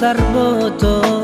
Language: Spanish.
Tarboto